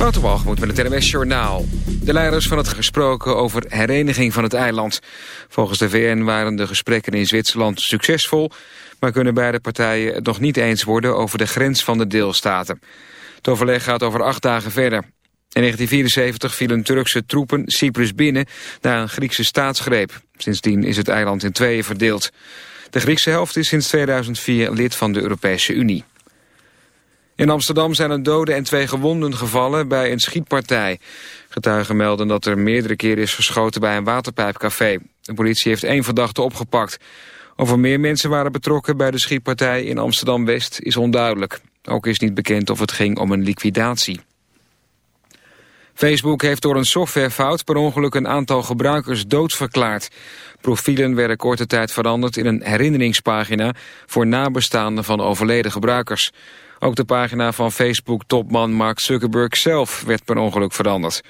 Waterwalgemoed met het NWS Journaal. De leiders van het gesproken over hereniging van het eiland. Volgens de VN waren de gesprekken in Zwitserland succesvol... maar kunnen beide partijen het nog niet eens worden over de grens van de deelstaten. Het overleg gaat over acht dagen verder. In 1974 vielen Turkse troepen Cyprus binnen na een Griekse staatsgreep. Sindsdien is het eiland in tweeën verdeeld. De Griekse helft is sinds 2004 lid van de Europese Unie. In Amsterdam zijn een dode en twee gewonden gevallen bij een schietpartij. Getuigen melden dat er meerdere keren is geschoten bij een waterpijpcafé. De politie heeft één verdachte opgepakt. Of er meer mensen waren betrokken bij de schietpartij in Amsterdam-West is onduidelijk. Ook is niet bekend of het ging om een liquidatie. Facebook heeft door een softwarefout per ongeluk een aantal gebruikers doodverklaard. Profielen werden korte tijd veranderd in een herinneringspagina voor nabestaanden van overleden gebruikers. Ook de pagina van Facebook-topman Mark Zuckerberg zelf werd per ongeluk veranderd.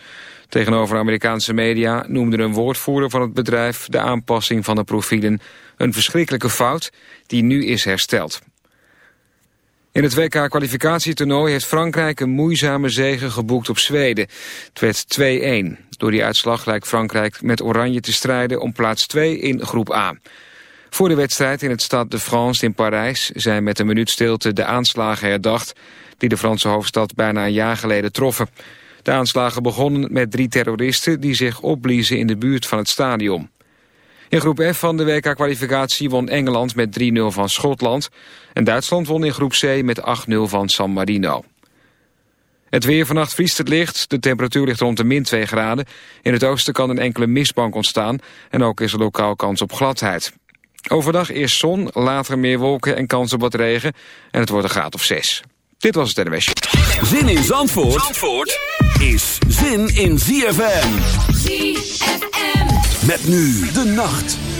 Tegenover Amerikaanse media noemde een woordvoerder van het bedrijf de aanpassing van de profielen een verschrikkelijke fout die nu is hersteld. In het WK-kwalificatietoernooi heeft Frankrijk een moeizame zege geboekt op Zweden. Het werd 2-1. Door die uitslag lijkt Frankrijk met Oranje te strijden om plaats 2 in groep A. Voor de wedstrijd in het Stade de France in Parijs zijn met een minuut stilte de aanslagen herdacht die de Franse hoofdstad bijna een jaar geleden troffen. De aanslagen begonnen met drie terroristen die zich opbliezen in de buurt van het stadion. In groep F van de WK-kwalificatie won Engeland met 3-0 van Schotland. En Duitsland won in groep C met 8-0 van San Marino. Het weer vannacht vriest het licht. De temperatuur ligt rond de min 2 graden. In het oosten kan een enkele mistbank ontstaan. En ook is er lokaal kans op gladheid. Overdag eerst zon, later meer wolken en kans op wat regen. En het wordt een graad of 6. Dit was het NWS. Zin in Zandvoort, Zandvoort is zin in ZFM. ZFM. Met nu de nacht.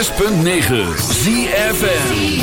106.9 ZFN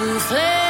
souffler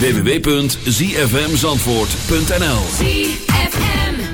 www.zfmzandvoort.nl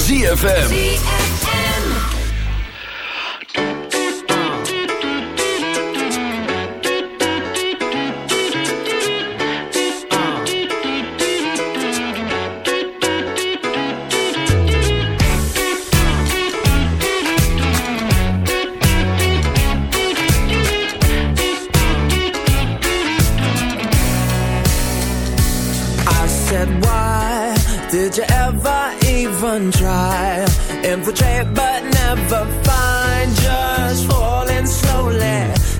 ZFM.